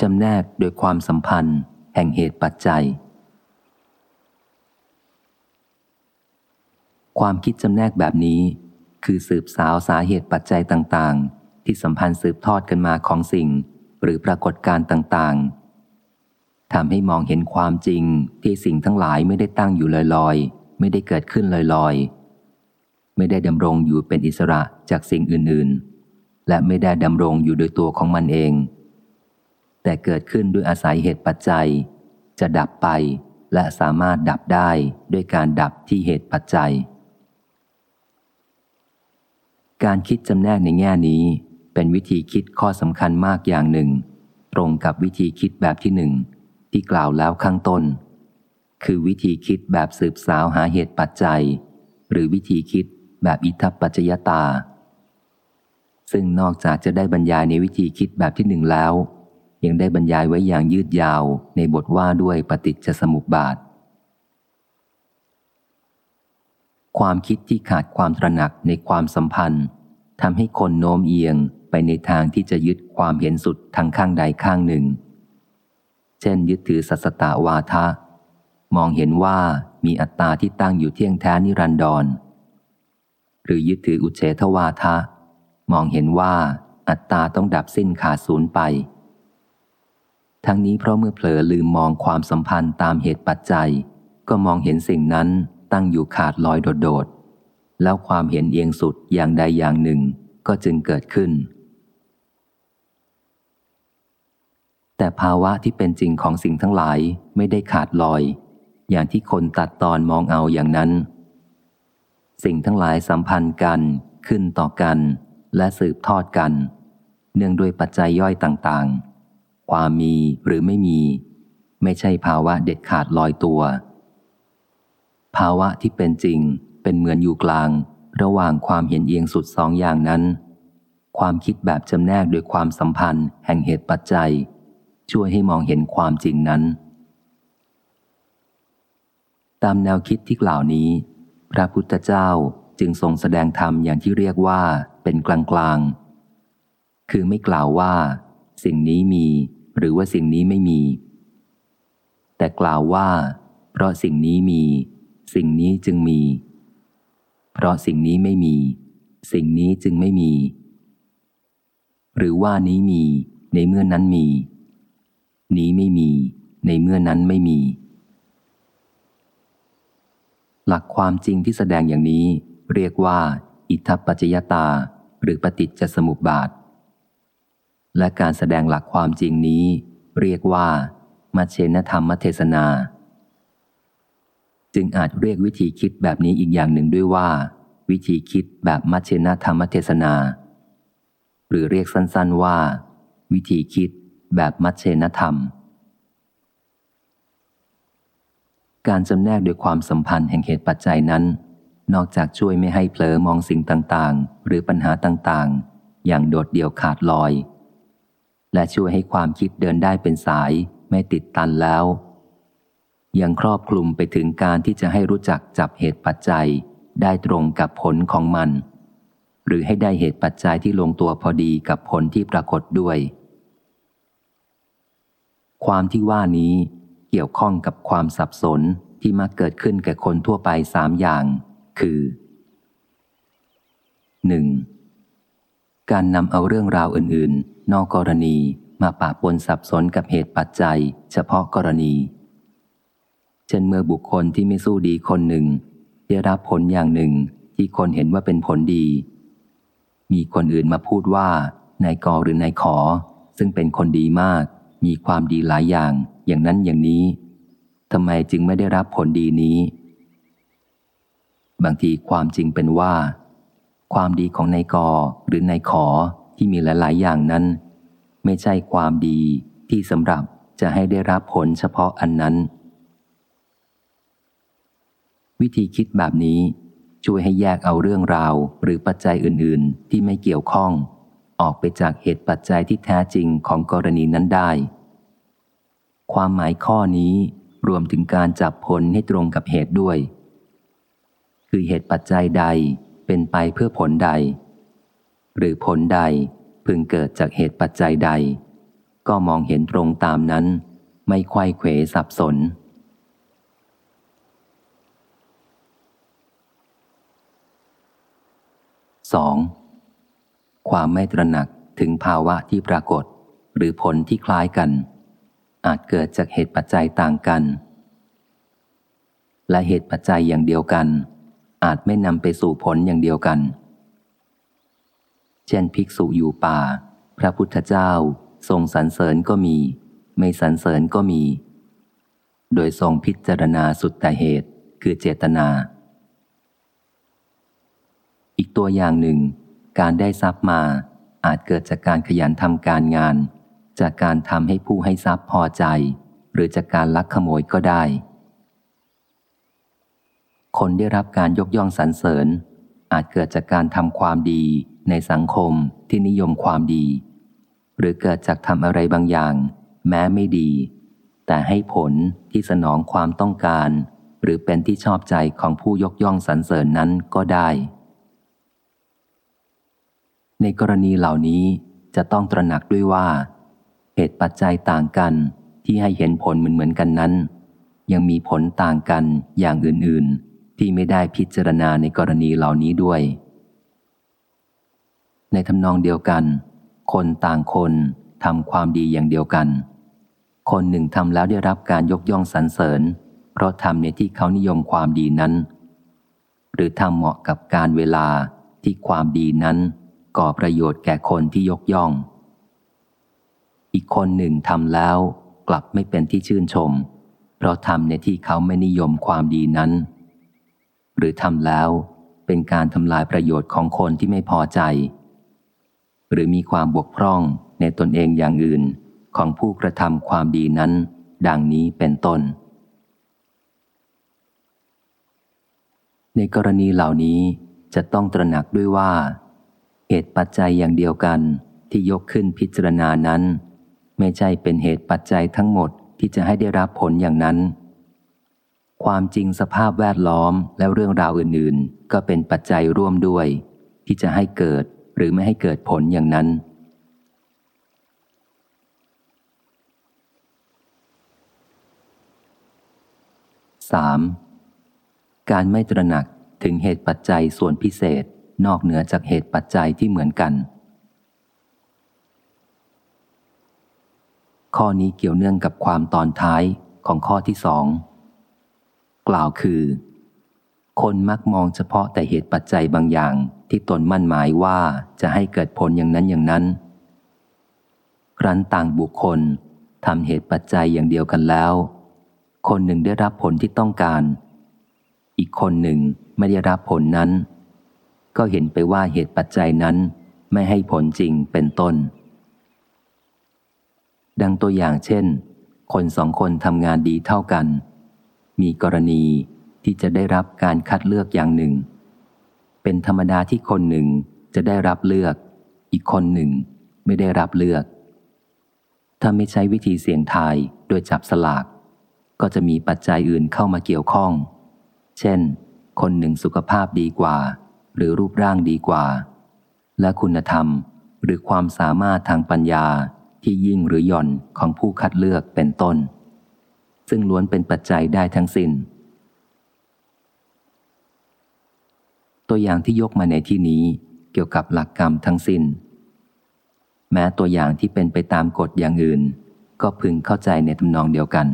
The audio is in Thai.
จำแนกโดยความสัมพันธ์ แห่งเหตุปัจจัย ความคิดจำแนกแบบนี้ คือสืบสาวสาเหตุปัจจัยต่างๆ ที่สัมพันธ์สืบทอดกันมาของสิ่ง หรือปรากฏการณ์ต่างๆทำให้มองเห็นความจริงที่สิ่งทั้งหลายไม่ได้ตั้งอยู่ลอยๆ ไม่ได้เกิดขึ้นลอยๆ ไม่ได้ดำรงอยู่เป็นอิสระจากสิ่งอื่นๆ และไม่ได้ดำรงอยู่โดยตัวของมันเอง แต่เกิดขึ้นด้วยอาศัยเหตุปัจจัย จะดับไปและสามารถดับได้ด้วยการดับที่เหตุปัจจัย การคิดจำแนกในแง่นี้ เป็นวิธีคิดข้อสำคัญมากอย่างหนึ่ง ตรงกับวิธีคิดแบบที่หนึ่งที่กล่าวแล้วข้างต้น คือวิธีคิดแบบสืบสาวหาเหตุปัจจัย หรือวิธีคิดแบบอิทัปปัจจยตา ซึ่งนอกจากจะได้บรรยายในวิธีคิดแบบที่หนึ่งแล้ว ยังได้บรรยายไว้อย่างยืดยาวในบทว่าด้วยปฏิจจสมุปบาท ความคิดที่ขาดความตระหนักในความสัมพันธ์ทำให้คนโน้มเอียงไปในทางที่จะยึดความเห็นสุดทางข้างใดข้างหนึ่ง เช่นยึดถือสัสตาวาทะ มองเห็นว่ามีอัตตาที่ตั้งอยู่เที่ยงแท้นิรันดร หรือยึดถืออุเฉทวาทะ มองเห็นว่าอัตตาต้องดับสิ้นขาดสูญไป ทั้งนี้เพราะเมื่อเผลอลืมมองความสัมพันธ์ตามเหตุปัจจัย ก็มองเห็นสิ่งนั้นตั้งอยู่ขาดลอยโดดๆ แล้วความเห็นเอียงสุดอย่างใดอย่างหนึ่งก็จึงเกิดขึ้น แต่ภาวะที่เป็นจริงของสิ่งทั้งหลายไม่ได้ขาดลอย อย่างที่คนตัดตอนมองเอาอย่างนั้น สิ่งทั้งหลายสัมพันธ์กันขึ้นต่อกัน และสืบทอดกัน เนื่องด้วยปัจจัยย่อยต่างๆ ความมีหรือไม่มี ไม่ใช่ภาวะเด็ดขาดลอยตัว ภาวะที่เป็นจริงเป็นเหมือนอยู่กลาง ระหว่างความเห็นเอียงสุดสองอย่างนั้น ความคิดแบบจำแนกโดยความสัมพันธ์แห่งเหตุปัจจัย ช่วยให้มองเห็นความจริงนั้น ตามแนวคิดที่กล่าวนี้ พระพุทธเจ้าจึงทรงแสดงธรรมอย่างที่เรียกว่าเป็นกลางกลางคือไม่กล่าวว่า สิ่งนี้มี หรือว่าสิ่งนี้ไม่มี แต่กล่าวว่า เพราะสิ่งนี้มี สิ่งนี้จึงมี เพราะสิ่งนี้ไม่มี สิ่งนี้จึงไม่มี หรือว่านี้มี ในเมื่อนั้นมี นี้ไม่มี ในเมื่อนั้นไม่มี หลักความจริงที่แสดงอย่างนี้ เรียกว่า อิทัปปัจจยตา หรือปฏิจจสมุปบาท และการแสดงหลักความจริงนี้ เรียกว่ามัชเชนธรรมเทศนา จึงอาจเรียกวิธีคิดแบบนี้อีกอย่างหนึ่งด้วยว่า วิธีคิดแบบมัชเชนธรรมเทศนา หรือเรียกสั้นๆว่า วิธีคิดแบบมัชเชนธรรม การจำแนกโดยความสัมพันธ์แห่งเหตุปัจจัยนั้น นอกจากช่วยไม่ให้เผลอมองสิ่งต่างๆ หรือปัญหาต่างๆ อย่างโดดเดี่ยวขาดลอย และช่วยให้ความคิดเดินได้เป็นสายไม่ติดตันแล้ว ยังครอบคลุมไปถึงการที่จะให้รู้จักจับเหตุปัจจัยได้ตรงกับผลของมัน หรือให้ได้เหตุปัจจัยที่ลงตัวพอดีกับผลที่ปรากฏด้วย ความที่ว่านี้เกี่ยวข้องกับความสับสนที่มักเกิดขึ้นแก่คนทั่วไปสามอย่าง คือ 1. การนำเอาเรื่องราวอื่น นอกกรณีมาปะปนสับสนกับเหตุปัจจัย เฉพาะกรณี เช่นเมื่อบุคคลที่ไม่สู้ดีคนหนึ่ง ได้รับผลอย่างหนึ่งที่คนเห็นว่าเป็นผลดี มีคนอื่นมาพูดว่านายกหรือนายขอ ซึ่งเป็นคนดีมาก มีความดีหลายอย่าง อย่างนั้นอย่างนี้ทำไมจึงไม่ได้รับผลดีนี้ บางทีความจริงเป็นว่า ความดีของนายกหรือนายขอที่มีหลาย ๆ อย่างนั้น ไม่ใช่ความดีที่สำหรับจะให้ได้รับผลเฉพาะอันนั้น วิธีคิดแบบนี้ช่วยให้แยกเอาเรื่องราวหรือปัจจัยอื่น ๆ ที่ไม่เกี่ยวข้อง ออกไปจากเหตุปัจจัยที่แท้จริงของกรณีนั้นได้ ความหมายข้อนี้รวมถึงการจับผลให้ตรงกับเหตุด้วย คือเหตุปัจจัยใดเป็นไปเพื่อผลใด หรือผลใด พึงเกิดจากเหตุปัจจัยใด ก็มองเห็นตรงตามนั้น ไม่ไขว้เขวสับสน 2. ความไม่ตระหนักถึงภาวะที่ปรากฏ หรือผลที่คล้ายกัน อาจเกิดจากเหตุปัจจัยต่างกัน และเหตุปัจจัยอย่างเดียวกัน อาจไม่นำไปสู่ผลอย่างเดียวกัน เช่นภิกษุอยู่ป่า พระพุทธเจ้า ทรงสรรเสริญก็มี ไม่สรรเสริญก็มี โดยทรงพิจารณาสุดแต่เหตุคือเจตนา อีกตัวอย่างหนึ่ง การได้ทรัพย์มาอาจเกิดจากการขยันทำการงาน จากการทำให้ผู้ให้ทรัพย์พอใจ หรือจากการลักขโมยก็ได้ คนได้รับการยกย่องสรรเสริญ อาจเกิดจากการทำความดี ในสังคมที่นิยมความดี หรือเกิดจากทำอะไรบางอย่าง แม้ไม่ดี แต่ให้ผลที่สนองความต้องการ หรือเป็นที่ชอบใจของผู้ยกย่องสรรเสริญนั้นก็ได้ ในกรณีเหล่านี้จะต้องตระหนักด้วยว่า เหตุปัจจัยต่างกันที่ให้เห็นผลเหมือนเหมือนกันนั้น ยังมีผลต่างกันอย่างอื่นๆ ที่ไม่ได้พิจารณาในกรณีเหล่านี้ด้วย ในทำนองเดียวกัน คนต่างคนทำความดีอย่างเดียวกัน คนหนึ่งทำแล้วได้รับการยกย่องสรรเสริญ เพราะทำในที่เขานิยมความดีนั้น หรือทำเหมาะกับการเวลาที่ความดีนั้นก่อประโยชน์แก่คนที่ยกย่อง อีกคนหนึ่งทำแล้วกลับไม่เป็นที่ชื่นชม เพราะทำในที่เขาไม่นิยมความดีนั้น หรือทำแล้วเป็นการทำลายประโยชน์ของคนที่ไม่พอใจ หรือมีความบกพร่องในตนเองอย่างอื่น ของผู้กระทำความดีนั้น ดังนี้เป็นต้น ในกรณีเหล่านี้จะต้องตระหนักด้วยว่า เหตุปัจจัยอย่างเดียวกันที่ยกขึ้นพิจารณานั้น ไม่ใช่เป็นเหตุปัจจัยทั้งหมดที่จะให้ได้รับผลอย่างนั้น ความจริงสภาพแวดล้อมและเรื่องราวอื่นๆ ก็เป็นปัจจัยร่วมด้วย ที่จะให้เกิด หรือไม่ให้เกิดผลอย่างนั้น 3. การไม่ตระหนักถึงเหตุปัจจัยส่วนพิเศษนอกเหนือจากเหตุปัจจัยที่เหมือนกัน ข้อนี้เกี่ยวเนื่องกับความตอนท้ายของข้อที่สอง กล่าวคือ คนมักมองเฉพาะแต่เหตุปัจจัยบางอย่างที่ตนมั่นหมายว่าจะให้เกิดผลอย่างนั้นอย่างนั้น ครั้นต่างบุคคลทำเหตุปัจจัยอย่างเดียวกันแล้ว คนหนึ่งได้รับผลที่ต้องการ อีกคนหนึ่งไม่ได้รับผลนั้น ก็เห็นไปว่าเหตุปัจจัยนั้นไม่ให้ผลจริงเป็นต้น ดังตัวอย่างเช่น คนสองคนทำงานดีเท่ากัน มีกรณี ที่จะได้รับการคัดเลือกอย่างหนึ่ง เป็นธรรมดาที่คนหนึ่งจะได้รับเลือก อีกคนหนึ่งไม่ได้รับเลือก ถ้าไม่ใช้วิธีเสี่ยงทายโดยจับสลาก ก็จะมีปัจจัยอื่นเข้ามาเกี่ยวข้อง เช่น คนหนึ่งสุขภาพดีกว่า หรือรูปร่างดีกว่า และคุณธรรมหรือความสามารถทางปัญญาที่ยิ่งหรือหย่อนของผู้คัดเลือกเป็นต้น ซึ่งล้วนเป็นปัจจัยได้ทั้งสิน้น ตัวอย่างที่ยกมาในที่นี้เกี่ยวกับหลักกรรมทั้งสิน้น แม้ตัวอย่างที่เป็นไปตามกฎอย่างอื่น ก็พึงเข้าใจในตำนองเดียวกัน